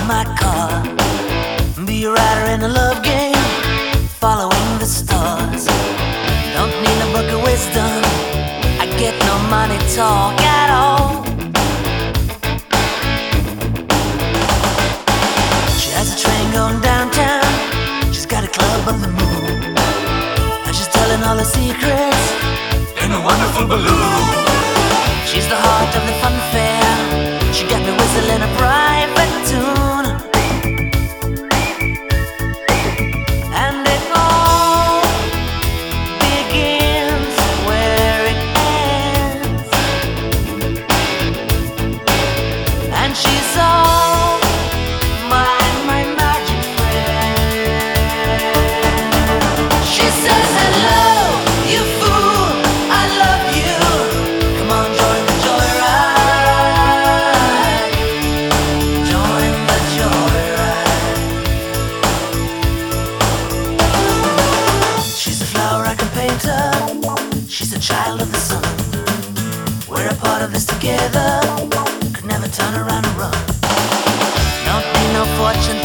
in my car. Be a rider in a love game, following the stars. Don't need a book of wisdom. I get no money on the moon. And she's telling all her secrets in a wonderful balloon. She's the heart of the fun daughter, she's a child of the sun. We're a part of this together, could never turn around and run. Don't be no fortune.